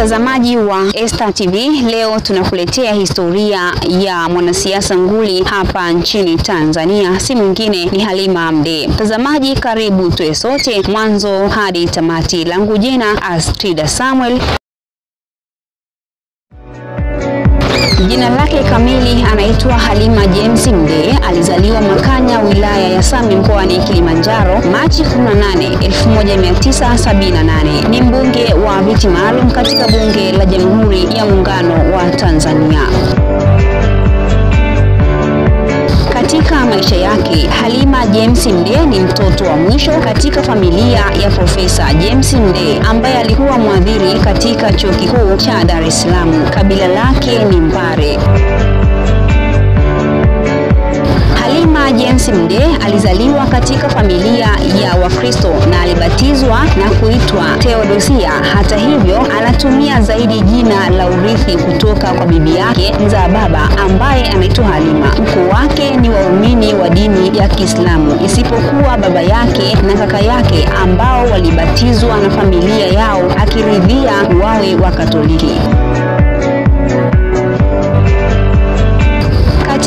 Mtazamaji wa Esta TV, leo tunakuletea historia ya mwanasiasa nguli hapa nchini Tanzania, si mwingine ni Halima Mdee. Mtazamaji, karibu tuwe sote mwanzo hadi tamati. Langu jina Astrida Samuel. Jina lake kamili anaitwa Halima James Mdee. Alizaliwa Makanya, wilaya ya Same, mkoani Kilimanjaro, Machi 18, 1978. Ni mbunge wa viti maalum katika Bunge la Jamhuri ya Muungano wa Tanzania. Katika maisha yake Halima James Mdee ni mtoto wa mwisho katika familia ya Profesa James Mdee ambaye alikuwa mwadhiri katika Chuo Kikuu cha Dar es Salaam. Kabila lake ni Mpare. Halima James mde alizaliwa katika familia ya Wakristo na alibatizwa na kuitwa Theodosia. Hata hivyo, anatumia zaidi jina la urithi kutoka kwa bibi yake mzaa baba ambaye anaitwa Halima. Ukoo wake ni waumini wa dini ya Kiislamu isipokuwa baba yake na kaka yake ambao walibatizwa na familia yao akiridhia wawe wa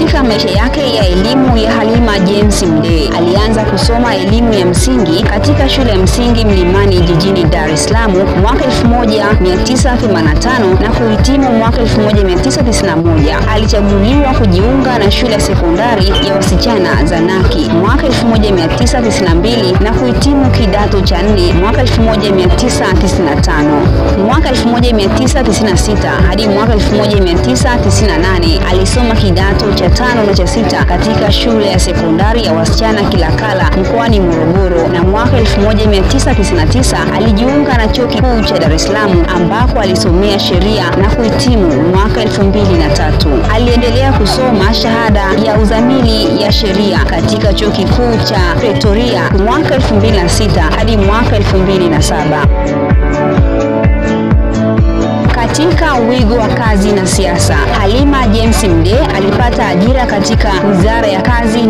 Katika maisha yake ya elimu ya Halima James Mdee alianza kusoma elimu ya msingi katika shule ya msingi Mlimani jijini Dar es Salaam mwaka 1985 na kuhitimu mwaka 1991. Alichaguliwa kujiunga na shule ya sekondari ya wasichana Zanaki mwaka 1992 na kuhitimu kidato cha nne mwaka 1995. Mwaka 1996 hadi mwaka 1998 alisoma kidato cha tano na cha sita katika shule ya sekondari ya wasichana Kilakala mkoani Morogoro, na mwaka 1999 alijiunga na chuo kikuu cha Dar es Salaam ambako alisomea sheria na kuhitimu mwaka 2003. Aliendelea kusoma shahada ya uzamili ya sheria katika chuo kikuu cha Pretoria mwaka 2006 hadi mwaka 2007. Katika wigo wa kazi na siasa, Halima James Mdee alipata ajira katika Wizara ya Kazi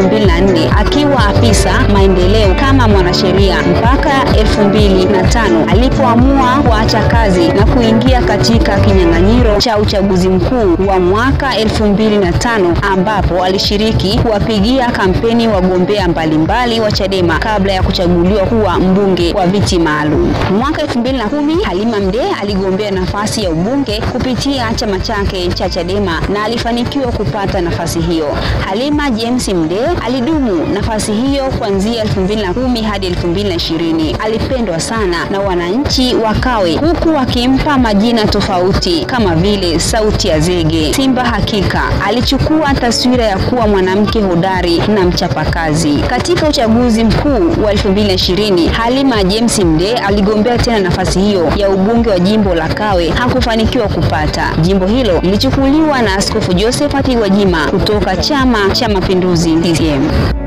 2004 akiwa afisa maendeleo kama mwanasheria mpaka 2005 alipoamua kuacha kazi na kuingia katika kinyang'anyiro cha uchaguzi mkuu wa mwaka 2005 ambapo alishiriki kuwapigia kampeni wagombea mbalimbali wa Chadema kabla ya kuchaguliwa kuwa mbunge wa viti maalum. Mwaka 2010 Halima Mdee aligombea nafasi ya ubunge kupitia chama chake cha Chadema na alifanikiwa kupata nafasi hiyo. Halima James Mdee alidumu nafasi hiyo kuanzia 2010 hadi 2020. Alipendwa sana na wananchi wa Kawe huku wakimpa majina tofauti kama vile sauti ya zege, simba hakika. Alichukua taswira ya kuwa mwanamke hodari na mchapakazi. Katika uchaguzi mkuu wa 2020, Halima James mde aligombea tena nafasi hiyo ya ubunge wa jimbo la Kawe hakufanikiwa kupata. Jimbo hilo lilichukuliwa na Askofu Josephat Gwajima kutoka Chama cha Mapinduzi game.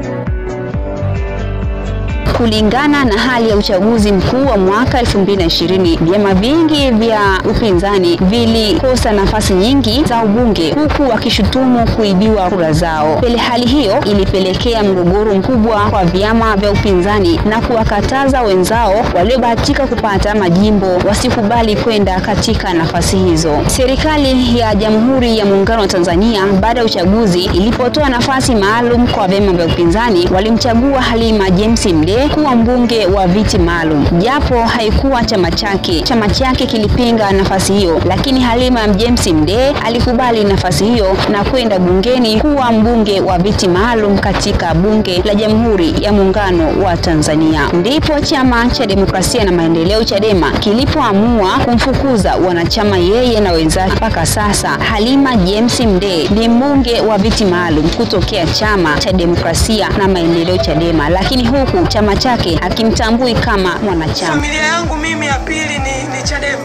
Kulingana na hali ya uchaguzi mkuu wa mwaka 2020, vyama vingi vya upinzani vilikosa nafasi nyingi za ubunge huku wakishutumu kuibiwa kura zao. Pele Hali hiyo ilipelekea mgogoro mkubwa kwa vyama vya upinzani na kuwakataza wenzao waliobahatika kupata majimbo wasikubali kwenda katika nafasi hizo. Serikali ya Jamhuri ya Muungano wa Tanzania baada ya uchaguzi ilipotoa nafasi maalum kwa vyama vya upinzani, walimchagua Halima James Mdee kuwa mbunge wa viti maalum, japo haikuwa chama chake. Chama chake kilipinga nafasi hiyo, lakini Halima James Mdee alikubali nafasi hiyo na kwenda bungeni kuwa mbunge wa viti maalum katika Bunge la Jamhuri ya Muungano wa Tanzania. Ndipo chama cha Demokrasia na Maendeleo Chadema kilipoamua kumfukuza wanachama yeye na wenzake. Mpaka sasa Halima James Mdee ni mbunge wa viti maalum kutokea chama cha Demokrasia na Maendeleo Chadema, lakini huku chama chake akimtambui kama mwanachama. Familia yangu mimi ya pili ni, ni Chadema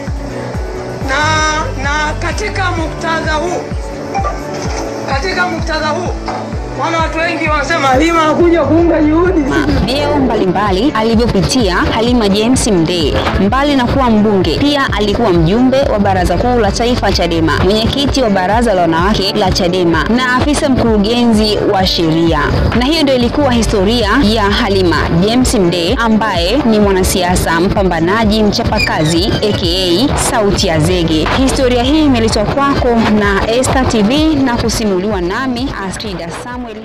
na, na katika muktadha huu katika muktadha huu Maana watu wengi wanasema Halima anakuja kuunga juhudi. Vyeo mbalimbali alivyopitia Halima James Mdee. Mbali na kuwa mbunge, pia alikuwa mjumbe wa Baraza Kuu la Taifa Chadema, mwenyekiti wa Baraza la Wanawake la Chadema na afisa mkurugenzi wa sheria. Na hiyo ndio ilikuwa historia ya Halima James Mdee ambaye ni mwanasiasa mpambanaji, mchapakazi aka sauti ya zege. Historia hii imeletwa kwako na Esta TV na kusimuliwa nami Astrida Samuel.